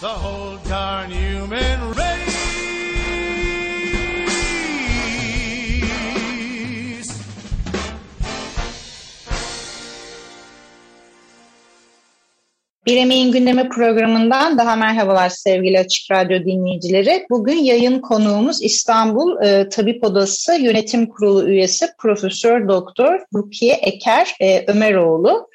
the whole darn human race. Bir Emeğin Gündemi programından daha merhabalar sevgili Açık Radyo dinleyicileri. Bugün yayın konuğumuz İstanbul e, Tabip Odası Yönetim Kurulu üyesi Profesör Doktor Rukiye Eker e, Ömeroğlu.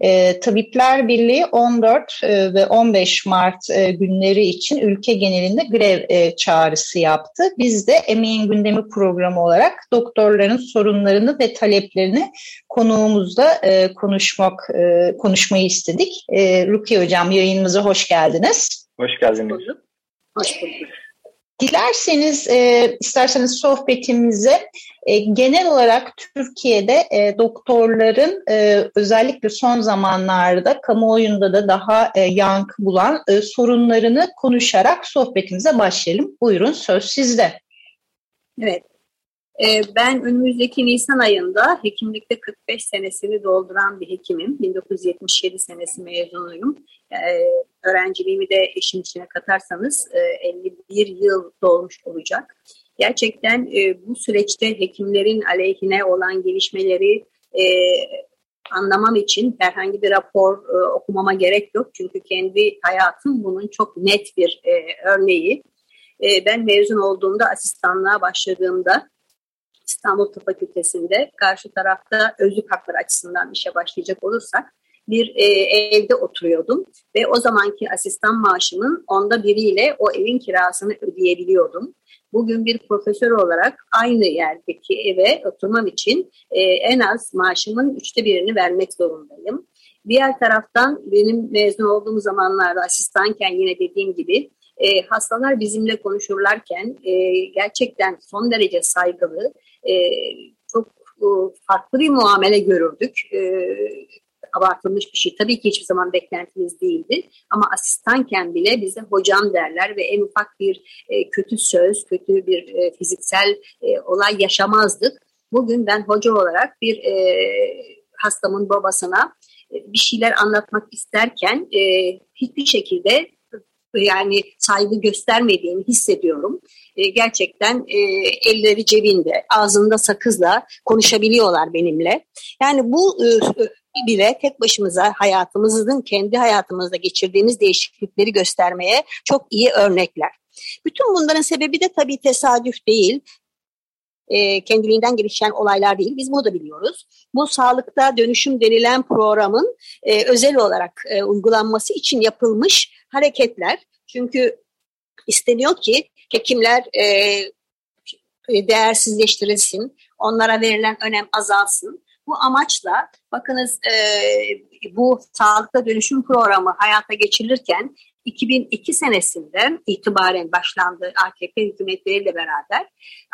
E, Tabipler Birliği 14 e, ve 15 Mart e, günleri için ülke genelinde grev e, çağrısı yaptı. Biz de Emeğin Gündemi programı olarak doktorların sorunlarını ve taleplerini konuğumuzla e, konuşmak e, konuşmayı istedik. E, Rukiye Hocam yayınımıza hoş geldiniz. Hoş geldiniz. Hoş bulduk. Dilerseniz e, isterseniz sohbetimize e, genel olarak Türkiye'de e, doktorların e, özellikle son zamanlarda kamuoyunda da daha e, yankı bulan e, sorunlarını konuşarak sohbetimize başlayalım. Buyurun söz sizde. Evet. E, ben önümüzdeki Nisan ayında hekimlikte 45 senesini dolduran bir hekimim. 1977 senesi mezunuyum. E, öğrenciliğimi de eşim içine katarsanız e, 51 yıl dolmuş olacak. Gerçekten e, bu süreçte hekimlerin aleyhine olan gelişmeleri e, anlamam için herhangi bir rapor e, okumama gerek yok. Çünkü kendi hayatım bunun çok net bir e, örneği. E, ben mezun olduğumda asistanlığa başladığımda İstanbul Tıp Fakültesi'nde karşı tarafta özlük hakları açısından işe başlayacak olursak bir e, evde oturuyordum ve o zamanki asistan maaşımın onda biriyle o evin kirasını ödeyebiliyordum. Bugün bir profesör olarak aynı yerdeki eve oturmam için e, en az maaşımın üçte birini vermek zorundayım. Diğer taraftan benim mezun olduğum zamanlarda asistanken yine dediğim gibi e, hastalar bizimle konuşurlarken e, gerçekten son derece saygılı, e, çok e, farklı bir muamele görürdük. E, abartılmış bir şey. Tabii ki hiçbir zaman beklentimiz değildi. Ama asistanken bile bize hocam derler ve en ufak bir e, kötü söz, kötü bir e, fiziksel e, olay yaşamazdık. Bugün ben hoca olarak bir e, hastamın babasına e, bir şeyler anlatmak isterken e, hiçbir şekilde yani saygı göstermediğini hissediyorum. E, gerçekten e, elleri cebinde, ağzında sakızla konuşabiliyorlar benimle. Yani bu e, bile tek başımıza hayatımızın kendi hayatımızda geçirdiğimiz değişiklikleri göstermeye çok iyi örnekler. Bütün bunların sebebi de tabii tesadüf değil e, kendiliğinden gelişen olaylar değil. Biz bunu da biliyoruz. Bu sağlıkta dönüşüm denilen programın e, özel olarak e, uygulanması için yapılmış hareketler. Çünkü isteniyor ki hekimler e, değersizleştirilsin, onlara verilen önem azalsın. Bu amaçla bakınız e, bu sağlıkta dönüşüm programı hayata geçirilirken 2002 senesinden itibaren başlandı AKP hükümetleriyle beraber.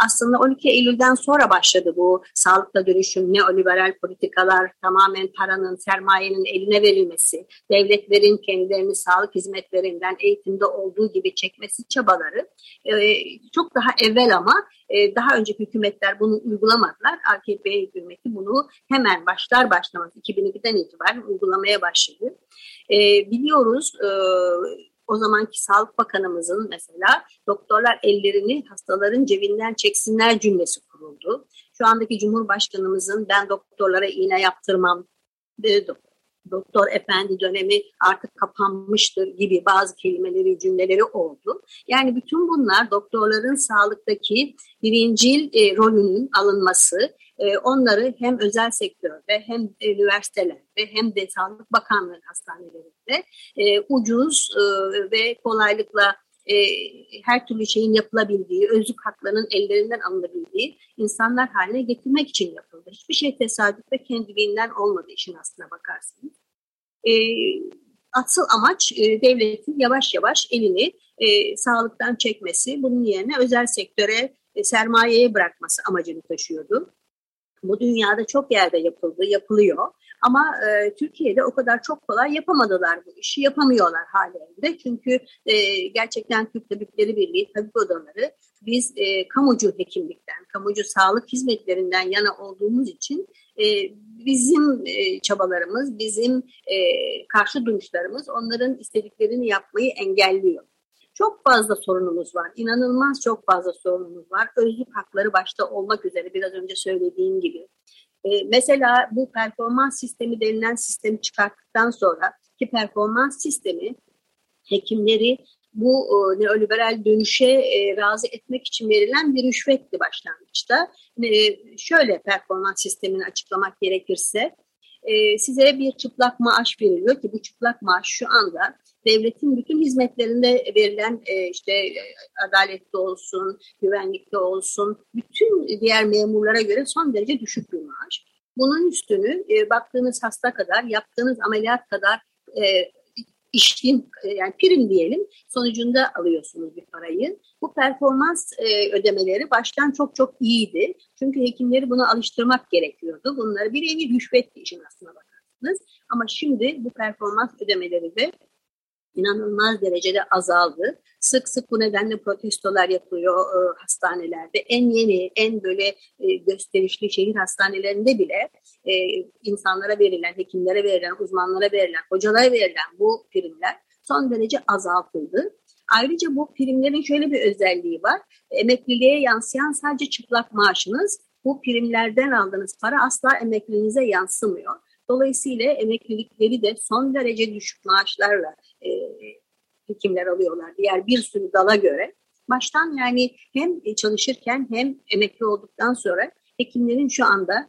Aslında 12 Eylül'den sonra başladı bu sağlıkla dönüşüm, neoliberal politikalar, tamamen paranın, sermayenin eline verilmesi, devletlerin kendilerini sağlık hizmetlerinden eğitimde olduğu gibi çekmesi çabaları e, çok daha evvel ama e, daha önceki hükümetler bunu uygulamadılar. AKP hükümeti bunu hemen başlar başlamaz 2002'den itibaren uygulamaya başladı. E, biliyoruz e, o zamanki Sağlık Bakanımızın mesela doktorlar ellerini hastaların cebinden çeksinler cümlesi kuruldu. Şu andaki Cumhurbaşkanımızın ben doktorlara iğne yaptırmam, doktor efendi dönemi artık kapanmıştır gibi bazı kelimeleri, cümleleri oldu. Yani bütün bunlar doktorların sağlıktaki birincil e, rolünün alınması, e, onları hem özel sektörde hem üniversitelerde hem de Sağlık Bakanlığı hastanelerinde e, ucuz e, ve kolaylıkla e, her türlü şeyin yapılabildiği, özlük haklarının ellerinden alınabildiği insanlar haline getirmek için yapıldı. Hiçbir şey tesadüf ve kendiliğinden olmadı işin aslına bakarsınız. E, asıl amaç devletin yavaş yavaş elini sağlıktan çekmesi, bunun yerine özel sektöre, e, sermayeye bırakması amacını taşıyordu. Bu dünyada çok yerde yapıldı, yapılıyor. Ama e, Türkiye'de o kadar çok kolay yapamadılar bu işi, yapamıyorlar halinde. Çünkü e, gerçekten Türk Tabipleri Birliği, tabip odaları biz e, kamucu hekimlikten, kamucu sağlık hizmetlerinden yana olduğumuz için e, bizim e, çabalarımız, bizim e, karşı duruşlarımız onların istediklerini yapmayı engelliyor. Çok fazla sorunumuz var. İnanılmaz çok fazla sorunumuz var. Özlük hakları başta olmak üzere biraz önce söylediğim gibi. Ee, mesela bu performans sistemi denilen sistemi çıkarttıktan sonra ki performans sistemi hekimleri bu e, neoliberal dönüşe e, razı etmek için verilen bir rüşvetti başlangıçta. E, şöyle performans sistemini açıklamak gerekirse e, size bir çıplak maaş veriliyor ki bu çıplak maaş şu anda devletin bütün hizmetlerinde verilen e, işte adaletli olsun, güvenlikte olsun, bütün diğer memurlara göre son derece düşük bir maaş. Bunun üstünü e, baktığınız hasta kadar, yaptığınız ameliyat kadar e, işin e, yani prim diyelim sonucunda alıyorsunuz bir parayı. Bu performans e, ödemeleri baştan çok çok iyiydi. Çünkü hekimleri buna alıştırmak gerekiyordu. Bunları bir evi rüşvet işin aslına bakarsınız. Ama şimdi bu performans ödemeleri de inanılmaz derecede azaldı. Sık sık bu nedenle protestolar yapılıyor e, hastanelerde. En yeni, en böyle e, gösterişli şehir hastanelerinde bile e, insanlara verilen, hekimlere verilen, uzmanlara verilen, hocalara verilen bu primler son derece azaltıldı. Ayrıca bu primlerin şöyle bir özelliği var. Emekliliğe yansıyan sadece çıplak maaşınız. Bu primlerden aldığınız para asla emekliliğinize yansımıyor. Dolayısıyla emeklilikleri de son derece düşük maaşlarla e, hekimler alıyorlar. Diğer bir sürü dala göre. Baştan yani hem çalışırken hem emekli olduktan sonra hekimlerin şu anda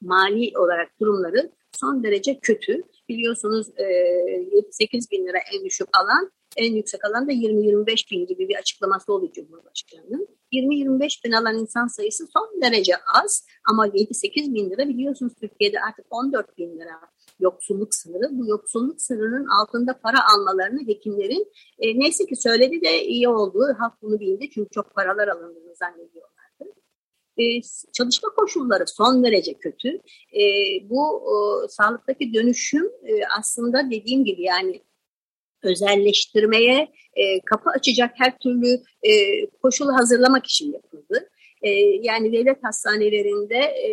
mali olarak durumları son derece kötü. Biliyorsunuz e, 8 bin lira en düşük alan en yüksek alan da 20-25 bin gibi bir açıklaması oldu Cumhurbaşkanı'nın. 20-25 bin alan insan sayısı son derece az ama 7-8 bin lira biliyorsunuz Türkiye'de artık 14 bin lira yoksulluk sınırı. Bu yoksulluk sınırının altında para almalarını hekimlerin e, neyse ki söyledi de iyi olduğu halk bunu bildi çünkü çok paralar alındığını zannediyorlardı. E, çalışma koşulları son derece kötü. E, bu e, sağlıktaki dönüşüm e, aslında dediğim gibi yani özelleştirmeye e, kapı açacak her türlü e, koşulu hazırlamak için yapıldı. E, yani devlet hastanelerinde e,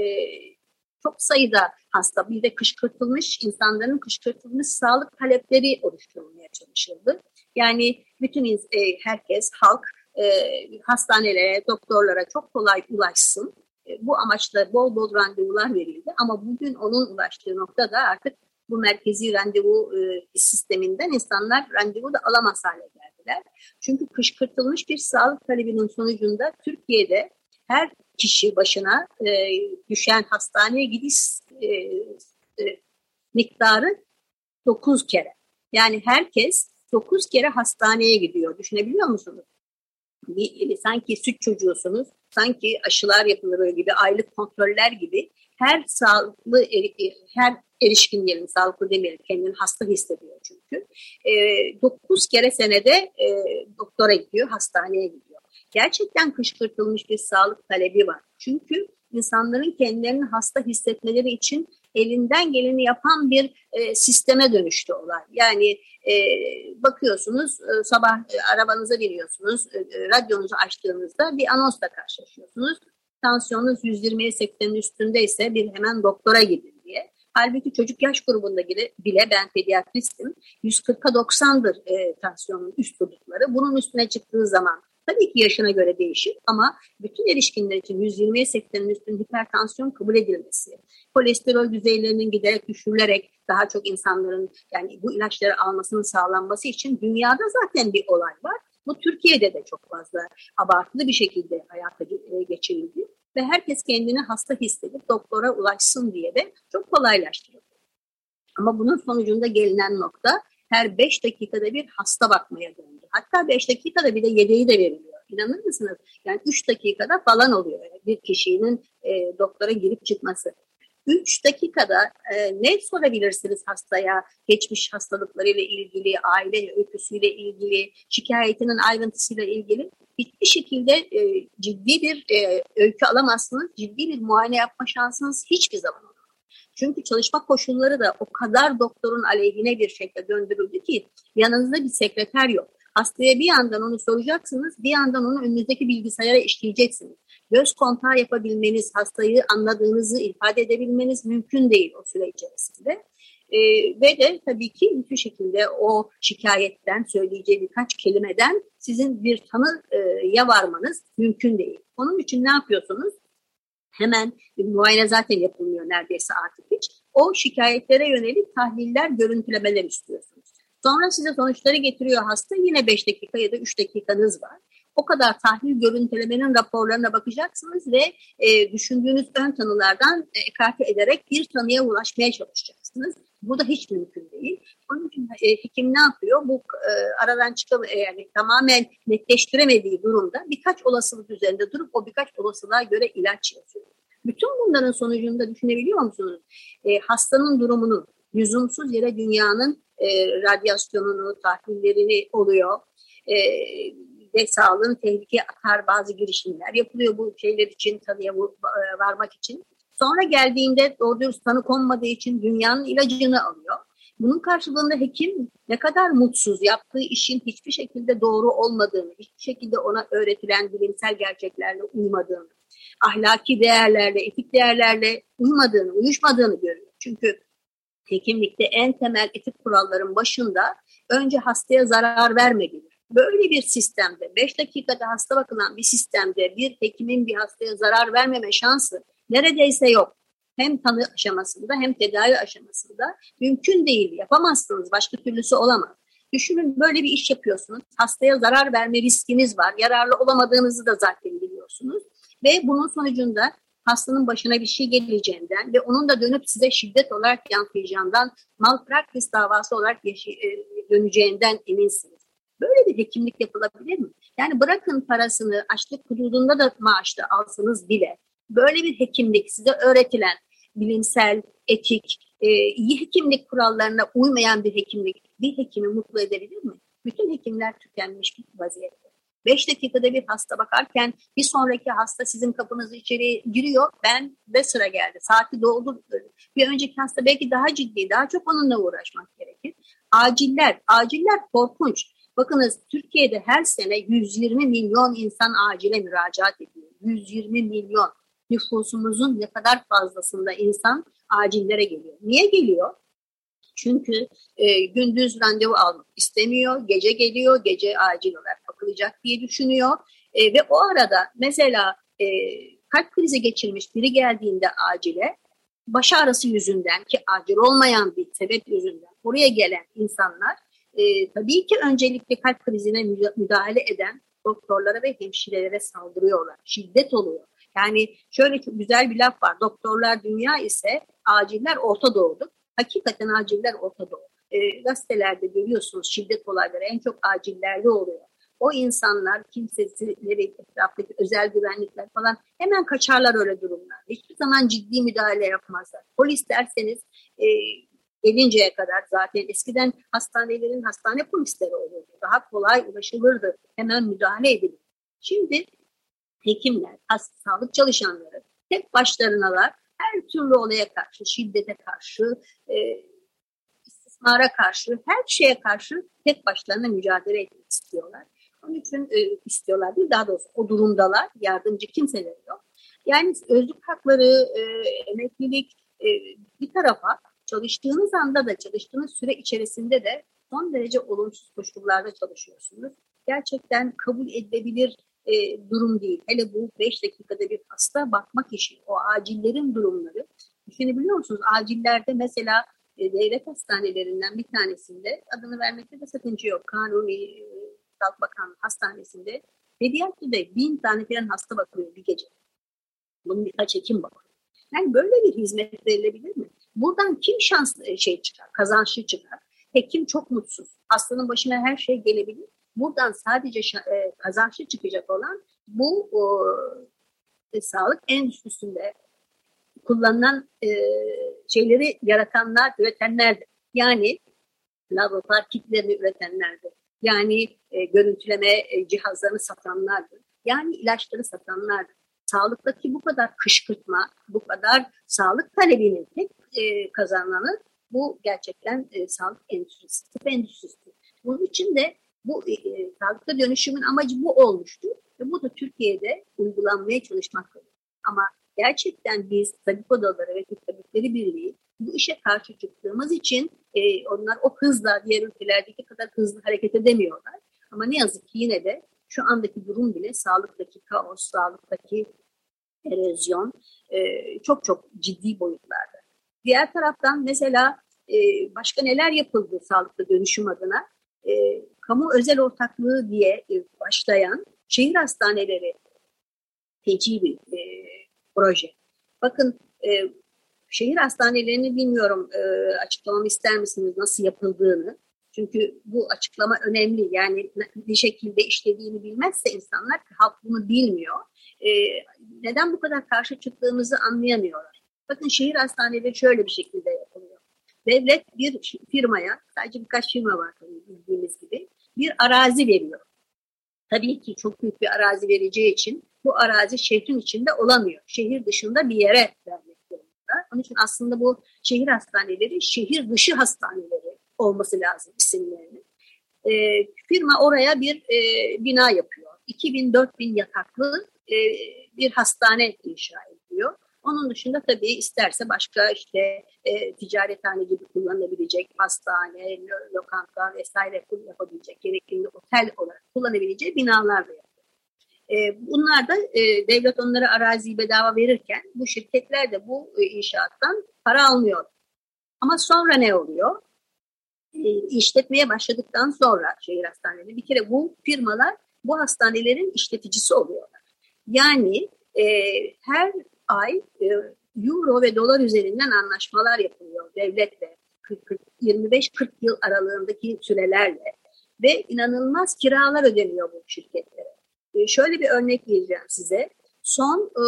çok sayıda hasta, bir de kışkırtılmış insanların kışkırtılmış sağlık talepleri oluşturulmaya çalışıldı. Yani bütün e, herkes, halk e, hastanelere, doktorlara çok kolay ulaşsın. E, bu amaçla bol bol randevular verildi ama bugün onun ulaştığı noktada artık bu merkezi randevu e, sisteminden insanlar randevu da alamaz hale geldiler. Çünkü kışkırtılmış bir sağlık talebinin sonucunda Türkiye'de her kişi başına e, düşen hastaneye gidiş e, e, miktarı 9 kere. Yani herkes 9 kere hastaneye gidiyor. Düşünebiliyor musunuz? Bir, sanki süt çocuğusunuz, sanki aşılar yapılır gibi, aylık kontroller gibi her sağlıklı e, her erişkin diyelim sağlıklı demeyelim kendini hasta hissediyor çünkü. E, 9 kere senede e, doktora gidiyor, hastaneye gidiyor. Gerçekten kışkırtılmış bir sağlık talebi var. Çünkü insanların kendilerini hasta hissetmeleri için elinden geleni yapan bir e, sisteme dönüştü olay. Yani e, bakıyorsunuz e, sabah e, arabanıza biniyorsunuz, e, e radyonuzu açtığınızda bir anonsla karşılaşıyorsunuz tansiyonunuz 120'ye 80'in üstündeyse bir hemen doktora gidin diye. Halbuki çocuk yaş grubunda bile ben pediatristim. 140'a 90'dır e, tansiyonun üst çocukları. Bunun üstüne çıktığı zaman tabii ki yaşına göre değişir ama bütün erişkinler için 120'ye 80'in üstünde hipertansiyon kabul edilmesi, kolesterol düzeylerinin giderek düşürülerek daha çok insanların yani bu ilaçları almasının sağlanması için dünyada zaten bir olay var. Bu Türkiye'de de çok fazla abartılı bir şekilde hayata e, geçirildi ve herkes kendini hasta hissedip doktora ulaşsın diye de çok kolaylaştırıldı. Ama bunun sonucunda gelinen nokta her 5 dakikada bir hasta bakmaya döndü. Hatta 5 dakikada bir de yedeği de veriliyor. İnanır mısınız? Yani 3 dakikada falan oluyor bir kişinin e, doktora girip çıkması. 3 dakikada e, ne sorabilirsiniz hastaya? Geçmiş hastalıklarıyla ilgili, aile öyküsüyle ilgili, şikayetinin ayrıntısıyla ilgili hiçbir şekilde e, ciddi bir e, öykü alamazsınız. Ciddi bir muayene yapma şansınız hiçbir zaman olmaz. Çünkü çalışma koşulları da o kadar doktorun aleyhine bir şekilde döndürüldü ki yanınızda bir sekreter yok. Hastaya bir yandan onu soracaksınız, bir yandan onu önünüzdeki bilgisayara işleyeceksiniz. Göz kontağı yapabilmeniz, hastayı anladığınızı ifade edebilmeniz mümkün değil o süre içerisinde. E, ve de tabii ki bütün şekilde o şikayetten söyleyeceği birkaç kelimeden sizin bir tanıya varmanız mümkün değil. Onun için ne yapıyorsunuz? Hemen muayene zaten yapılmıyor neredeyse artık hiç. O şikayetlere yönelik tahliller, görüntülemeler istiyorsunuz. Sonra size sonuçları getiriyor hasta. Yine 5 dakika ya da 3 dakikanız var. O kadar tahlil görüntülemenin raporlarına bakacaksınız ve e, düşündüğünüz ön tanılardan e, ekarte ederek bir tanıya ulaşmaya çalışacaksınız. Bu da hiç mümkün değil. Onun için e, hekim ne yapıyor? Bu e, aradan çıkan e, yani tamamen netleştiremediği durumda birkaç olasılık üzerinde durup o birkaç olasılığa göre ilaç yazıyor. Bütün bunların sonucunda düşünebiliyor musunuz? E, hastanın durumunu lüzumsuz yere dünyanın e, radyasyonunu, tahlillerini oluyor. E, ve sağlığın tehlikeye atar bazı girişimler yapılıyor bu şeyler için, tanıya e, varmak için. Sonra geldiğinde doğru dürüst tanı konmadığı için dünyanın ilacını alıyor. Bunun karşılığında hekim ne kadar mutsuz, yaptığı işin hiçbir şekilde doğru olmadığını, hiçbir şekilde ona öğretilen bilimsel gerçeklerle uymadığını, ahlaki değerlerle, etik değerlerle uymadığını, uyuşmadığını görüyor. Çünkü hekimlikte en temel etik kuralların başında önce hastaya zarar vermelidir. Böyle bir sistemde, 5 dakikada hasta bakılan bir sistemde bir hekimin bir hastaya zarar vermeme şansı neredeyse yok. Hem tanı aşamasında hem tedavi aşamasında mümkün değil. Yapamazsınız. Başka türlüsü olamaz. Düşünün böyle bir iş yapıyorsunuz. Hastaya zarar verme riskiniz var. Yararlı olamadığınızı da zaten biliyorsunuz. Ve bunun sonucunda hastanın başına bir şey geleceğinden ve onun da dönüp size şiddet olarak yansıyacağından malpraktis davası olarak e, döneceğinden eminsiniz. Böyle bir hekimlik yapılabilir mi? Yani bırakın parasını açlık hududunda da maaşta alsanız bile böyle bir hekimlik size öğretilen bilimsel, etik, e, iyi hekimlik kurallarına uymayan bir hekimlik bir hekimi mutlu edebilir mi? Bütün hekimler tükenmiş bir vaziyette. 5 dakikada bir hasta bakarken bir sonraki hasta sizin kapınızı içeri giriyor. Ben de sıra geldi. Saati doldu. Bir önceki hasta belki daha ciddi, daha çok onunla uğraşmak gerekir. Aciller, aciller korkunç. Bakınız Türkiye'de her sene 120 milyon insan acile müracaat ediyor. 120 milyon nüfusumuzun ne kadar fazlasında insan acillere geliyor. Niye geliyor? Çünkü e, gündüz randevu almak istemiyor, gece geliyor, gece acil olarak bakılacak diye düşünüyor. E, ve o arada mesela e, kalp krizi geçirmiş biri geldiğinde acile, baş ağrısı yüzünden ki acil olmayan bir sebep yüzünden oraya gelen insanlar e, tabii ki öncelikle kalp krizine müdahale eden doktorlara ve hemşirelere saldırıyorlar. Şiddet oluyor. Yani şöyle çok güzel bir laf var. Doktorlar dünya ise aciller Orta Doğu'dur. Hakikaten aciller Orta Doğu. E, gazetelerde görüyorsunuz şiddet olayları en çok acillerde oluyor. O insanlar kimsesizleri, etraftaki özel güvenlikler falan hemen kaçarlar öyle durumlar. Hiçbir zaman ciddi müdahale yapmazlar. Polis derseniz e, gelinceye kadar zaten eskiden hastanelerin hastane polisleri olurdu. Daha kolay ulaşılırdı. Hemen müdahale edilir. Şimdi hekimler, hasta, sağlık çalışanları tek başlarınalar her türlü olaya karşı, şiddete karşı, e, istismara karşı, her şeye karşı tek başlarına mücadele etmek istiyorlar. Onun için e, istiyorlar değil, daha doğrusu o durumdalar, yardımcı kimseleri yok. Yani özlük hakları, e, emeklilik e, bir tarafa çalıştığınız anda da çalıştığınız süre içerisinde de son derece olumsuz koşullarda çalışıyorsunuz. Gerçekten kabul edilebilir e, durum değil. Hele bu 5 dakikada bir hasta bakmak işi, o acillerin durumları. Düşünebiliyor musunuz? Acillerde mesela e, devlet hastanelerinden bir tanesinde adını vermekte de sakınca yok. Kanuni e, Sağlık Bakanlığı Hastanesi'nde pediatride bin tane falan hasta bakılıyor bir gece. Bunun birkaç hekim bakıyor. Yani böyle bir hizmet verilebilir mi? Buradan kim şans e, şey çıkar, kazançlı çıkar? Hekim çok mutsuz. Hastanın başına her şey gelebilir. Buradan sadece e, kazançlı çıkacak olan bu o, e, sağlık endüstrisinde kullanılan e, şeyleri yaratanlar, üretenlerdir. Yani laboratuvar kitlerini üretenlerdir. Yani e, görüntüleme e, cihazlarını satanlardır. Yani ilaçları satanlardır. Sağlıktaki bu kadar kışkırtma, bu kadar sağlık talebinin tek e, kazananı bu gerçekten e, sağlık endüstrisi, tıp endüstrisi. Bunun için de bu e, e, sağlıkta dönüşümün amacı bu olmuştu ve bu da Türkiye'de uygulanmaya çalışmaktadır. Ama gerçekten biz tabip odaları ve Türk Tabipleri Birliği bu işe karşı çıktığımız için e, onlar o hızla diğer ülkelerdeki kadar hızlı hareket edemiyorlar. Ama ne yazık ki yine de şu andaki durum bile sağlıktaki kaos, sağlıktaki erozyon e, çok çok ciddi boyutlarda. Diğer taraftan mesela e, başka neler yapıldı sağlıkta dönüşüm adına? E, kamu özel ortaklığı diye e, başlayan şehir hastaneleri feci bir e, proje. Bakın e, şehir hastanelerini bilmiyorum e, açıklamamı ister misiniz nasıl yapıldığını. Çünkü bu açıklama önemli. Yani bir şekilde işlediğini bilmezse insanlar halk bunu bilmiyor. E, neden bu kadar karşı çıktığımızı anlayamıyorlar. Bakın şehir hastaneleri şöyle bir şekilde yapılıyor. Devlet bir firmaya, sadece birkaç firma var bildiğimiz gibi, bir arazi veriyor. Tabii ki çok büyük bir arazi vereceği için bu arazi şehrin içinde olamıyor. Şehir dışında bir yere zorunda. Onun için aslında bu şehir hastaneleri şehir dışı hastaneleri olması lazım isimlerinin. E, firma oraya bir e, bina yapıyor. 2000-4000 yataklı e, bir hastane inşa ediyor. Onun dışında tabii isterse başka işte e, ticarethane gibi kullanılabilecek hastane, lokanta vesaire yapabilecek, gerekli otel olarak kullanabileceği binalar da yapıyor. E, bunlar da e, devlet onlara araziyi bedava verirken bu şirketler de bu e, inşaattan para almıyor. Ama sonra ne oluyor? İşletmeye başladıktan sonra şehir hastaneleri bir kere bu firmalar bu hastanelerin işleticisi oluyorlar. Yani her ay euro ve dolar üzerinden anlaşmalar yapılıyor devletle 25-40 yıl aralığındaki sürelerle ve inanılmaz kiralar ödeniyor bu şirketlere. E, şöyle bir örnek vereceğim size. Son e,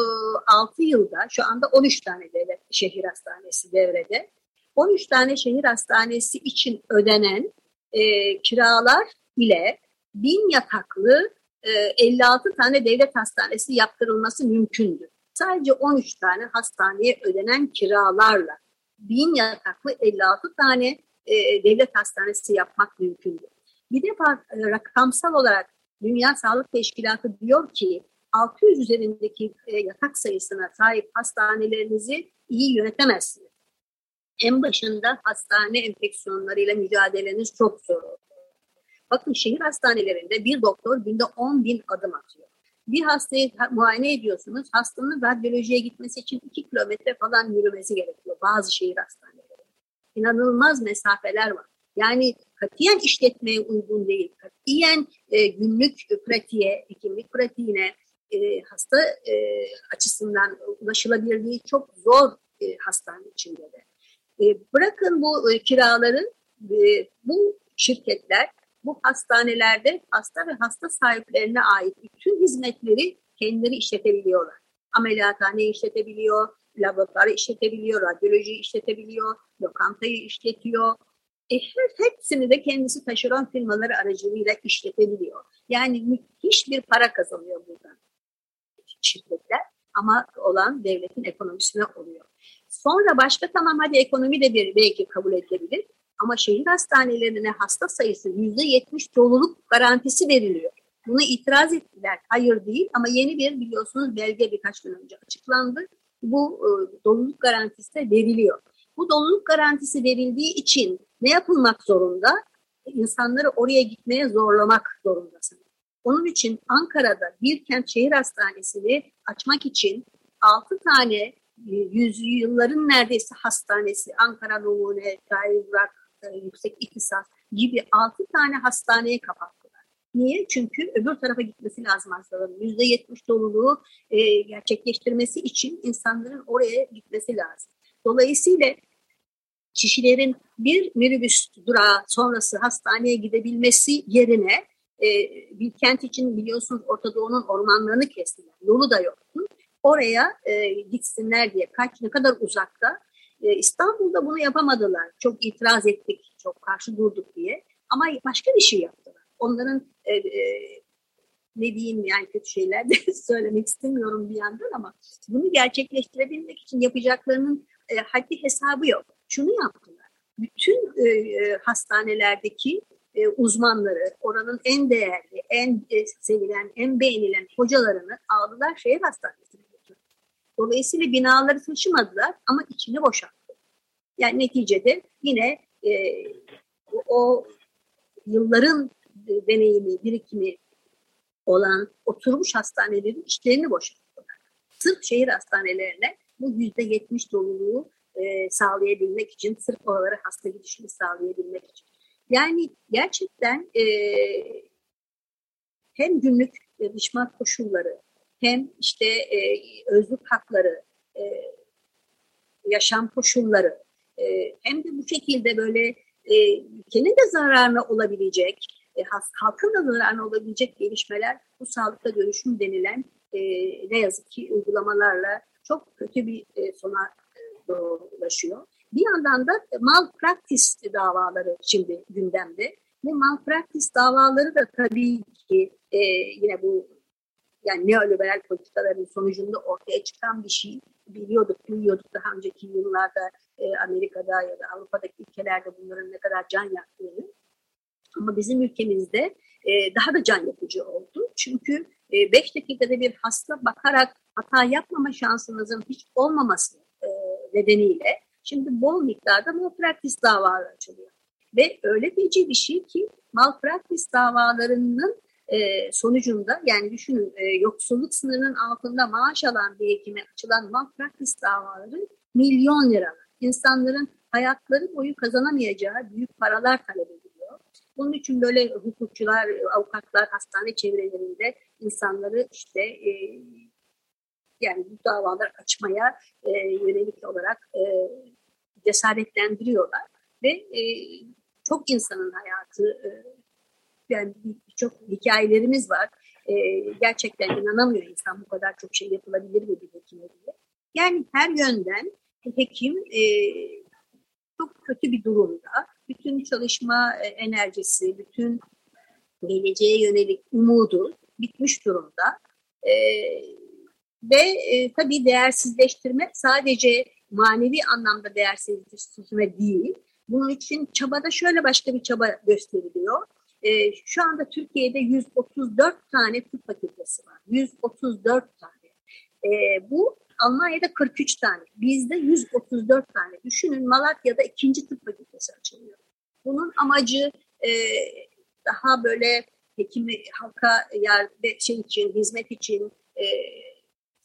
6 yılda şu anda 13 tane devlet şehir hastanesi devrede. 13 tane şehir hastanesi için ödenen e, kiralar ile bin yataklı e, 56 tane devlet hastanesi yaptırılması mümkündü. Sadece 13 tane hastaneye ödenen kiralarla bin yataklı 56 tane e, devlet hastanesi yapmak mümkündü. Bir defa e, rakamsal olarak Dünya Sağlık Teşkilatı diyor ki 600 üzerindeki e, yatak sayısına sahip hastanelerinizi iyi yönetemezsiniz. En başında hastane enfeksiyonlarıyla mücadeleniz çok zor. Bakın şehir hastanelerinde bir doktor günde 10 bin adım atıyor. Bir hastayı muayene ediyorsunuz. Hastanın radyolojiye gitmesi için 2 kilometre falan yürümesi gerekiyor bazı şehir hastanelerinde. İnanılmaz mesafeler var. Yani katiyen işletmeye uygun değil. Katiyen e, günlük pratiğe, hekimlik pratiğine, e, hasta e, açısından ulaşılabilirliği çok zor e, hastane içinde de. E, bırakın bu e, kiraların, e, bu şirketler bu hastanelerde hasta ve hasta sahiplerine ait bütün hizmetleri kendileri işletebiliyorlar. Ameliyathane işletebiliyor, laboratuvarı işletebiliyor, radyoloji işletebiliyor, lokantayı işletiyor. E, hepsini de kendisi taşeron firmaları aracılığıyla işletebiliyor. Yani müthiş bir para kazanıyor buradan şirketler ama olan devletin ekonomisine oluyor. Sonra başka tamam hadi ekonomi de bir belki kabul edilebilir ama şehir hastanelerine hasta sayısı yüzde yetmiş doluluk garantisi veriliyor. Buna itiraz ettiler. Hayır değil ama yeni bir biliyorsunuz belge birkaç gün önce açıklandı. Bu e, doluluk garantisi de veriliyor. Bu doluluk garantisi verildiği için ne yapılmak zorunda? İnsanları oraya gitmeye zorlamak zorundasın. Onun için Ankara'da bir kent şehir hastanesini açmak için 6 tane e, yüzyılların neredeyse hastanesi, Ankara Numune, Burak, e, yüksek iktisat gibi altı tane hastaneyi kapattılar. Niye? Çünkü öbür tarafa gitmesi lazım hastaların. Yüzde yetmiş doluluğu e, gerçekleştirmesi için insanların oraya gitmesi lazım. Dolayısıyla kişilerin bir minibüs durağı sonrası hastaneye gidebilmesi yerine e, bir kent için biliyorsunuz Orta Doğu'nun ormanlarını kestiler. Yolu da yoktu. oraya e, gitsinler diye. Kaç ne kadar uzakta. E, İstanbul'da bunu yapamadılar. Çok itiraz ettik, çok karşı durduk diye. Ama başka bir şey yaptılar. Onların e, e, ne diyeyim yani kötü şeyler de söylemek istemiyorum bir yandan ama bunu gerçekleştirebilmek için yapacaklarının e, haddi hesabı yok. Şunu yaptılar. Bütün e, e hastanelerdeki e, uzmanları, oranın en değerli, en e, sevilen, en beğenilen hocalarını aldılar şehir hastanesine götürdüler. Dolayısıyla binaları taşımadılar ama içini boşalttı. Yani neticede yine e, o yılların deneyimi, birikimi olan oturmuş hastanelerin işlerini boşalttılar. Sırf şehir hastanelerine bu yüzde yetmiş doluluğu e, sağlayabilmek için, sırf oralara hasta gidişini sağlayabilmek için. Yani gerçekten e, hem günlük dışma koşulları, hem işte e, özlük hakları, e, yaşam koşulları, e, hem de bu şekilde böyle e, ülkenin de zararına olabilecek, e, halkın da zararına olabilecek gelişmeler bu sağlıkta dönüşüm denilen e, ne yazık ki uygulamalarla çok kötü bir e, sona e, ulaşıyor. Bir yandan da malpractice davaları şimdi gündemde. Bu malpractice davaları da tabii ki e, yine bu yani neoliberal politikaların sonucunda ortaya çıkan bir şey biliyorduk, duyuyorduk daha önceki yıllarda e, Amerika'da ya da Avrupa'daki ülkelerde bunların ne kadar can yaktığını. Ama bizim ülkemizde e, daha da can yakıcı oldu. Çünkü 5 e, dakikada bir hasta bakarak hata yapmama şansınızın hiç olmaması nedeniyle Şimdi bol miktarda malpraktis davaları açılıyor. Ve öyle feci bir şey ki malpraktis davalarının e, sonucunda yani düşünün e, yoksulluk sınırının altında maaş alan bir hekime açılan malpraktis davaları milyon lira. İnsanların hayatları boyu kazanamayacağı büyük paralar talep ediliyor. Bunun için böyle hukukçular, avukatlar hastane çevrelerinde insanları işte e, yani bu davalar açmaya e, yönelik olarak e, cesaretlendiriyorlar ve e, çok insanın hayatı e, yani çok hikayelerimiz var. E, gerçekten inanamıyor insan bu kadar çok şey yapılabilir mi bir hekime diye. Yani her yönden hekim e, çok kötü bir durumda. Bütün çalışma e, enerjisi, bütün geleceğe yönelik umudu bitmiş durumda. E, ve e, tabii değersizleştirme sadece manevi anlamda değersizleştirme değil. Bunun için çabada şöyle başka bir çaba gösteriliyor. E, şu anda Türkiye'de 134 tane tıp fakültesi var. 134 tane. E, bu Almanya'da 43 tane. Bizde 134 tane. Düşünün Malatya'da ikinci tıp fakültesi açılıyor. Bunun amacı e, daha böyle hekimi halka yer şey için, hizmet için, e,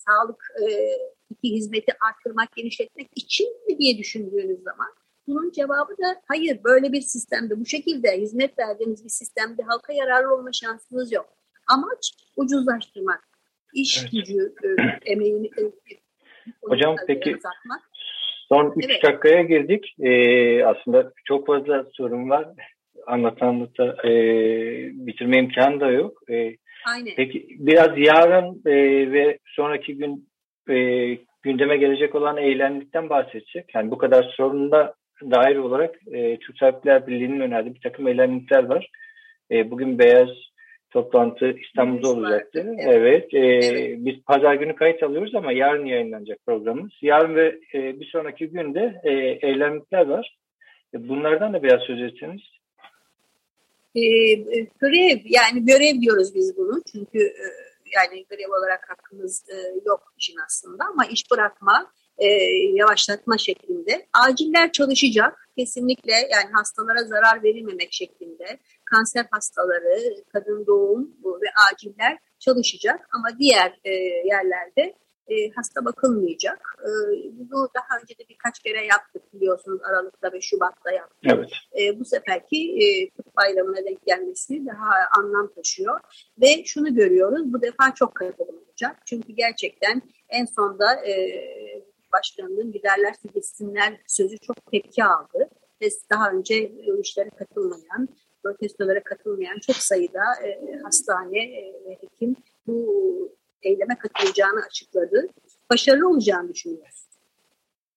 sağlık e, hizmeti arttırmak, genişletmek için mi diye düşündüğünüz zaman bunun cevabı da hayır böyle bir sistemde bu şekilde hizmet verdiğiniz bir sistemde halka yararlı olma şansınız yok. Amaç ucuzlaştırmak, iş evet. gücü e, emeğini e, Hocam peki uzatmak. son 3 evet. dakikaya girdik. Ee, aslında çok fazla sorun var. Anlatan e, bitirme imkanı da yok. E, Aynen. Peki biraz yarın e, ve sonraki gün e, gündeme gelecek olan eylemlikten bahsedecek. Yani bu kadar sorununda dair olarak e, Türk Sahipler Birliği'nin önerdiği bir takım eylemlikler var. E, bugün Beyaz toplantı İstanbul'da olacaktı. Evet. evet, e, evet. Biz pazar günü kayıt alıyoruz ama yarın yayınlanacak programımız. Yarın ve e, bir sonraki günde e, eylemlikler var. E, bunlardan da biraz söz etseniz. E, e, grev yani görev diyoruz biz bunu çünkü e, yani grev olarak hakkımız e, yok işin aslında ama iş bırakma e, yavaşlatma şeklinde. Aciller çalışacak kesinlikle yani hastalara zarar verilmemek şeklinde. Kanser hastaları, kadın doğum ve aciller çalışacak ama diğer yerlerde e, hasta bakılmayacak. E, bunu daha önce de birkaç kere yaptık biliyorsunuz Aralık'ta ve Şubat'ta yaptık. Evet. E, bu seferki e, Kutb Bayramı'na denk gelmesi daha anlam taşıyor. Ve şunu görüyoruz bu defa çok katılım olacak. Çünkü gerçekten en sonda e, başkanının giderlerse gitsinler sözü çok tepki aldı. Ve daha önce bu işlere katılmayan, protestolara katılmayan çok sayıda e, hastane e, hekim bu eyleme katılacağını açıkladı. başarılı olacağını düşünüyoruz.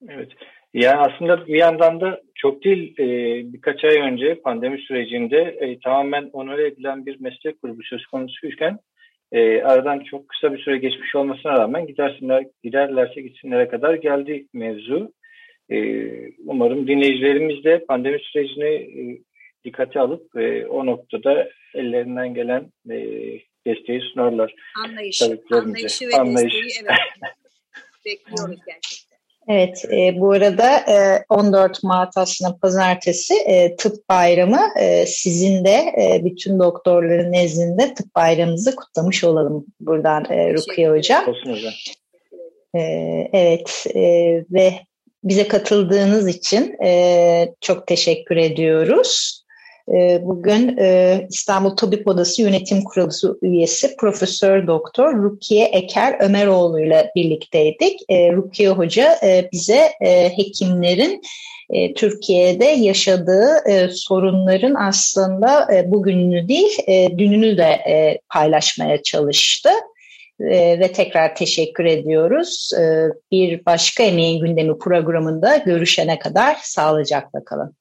Evet. Yani aslında bir yandan da çok değil e, birkaç ay önce pandemi sürecinde e, tamamen onore edilen bir meslek grubu söz konusuyken e, aradan çok kısa bir süre geçmiş olmasına rağmen gidersinler, giderlerse gitsinlere kadar geldi mevzu. E, umarım dinleyicilerimiz de pandemi sürecini e, dikkate alıp e, o noktada ellerinden gelen e, desteği sunarlar. Anlayışı, anlayışı ve Anlayış. desteği evet. bekliyoruz gerçekten. Evet, e, bu arada e, 14 Mart aslında pazartesi e, tıp bayramı. E, sizin de e, bütün doktorların nezdinde tıp bayramınızı kutlamış olalım buradan e, Rukiye Hocam. Olsun hocam. E, evet e, ve bize katıldığınız için e, çok teşekkür ediyoruz. Ee, bugün e, İstanbul Tabip Odası Yönetim Kurulu üyesi Profesör Doktor Rukiye Eker Ömeroğlu ile birlikteydik. Ee, Rukiye Hoca e, bize e, hekimlerin Türkiye'de yaşadığı sorunların aslında bugününü değil dününü de paylaşmaya çalıştı. Ve tekrar teşekkür ediyoruz. Bir başka emeğin gündemi programında görüşene kadar sağlıcakla kalın.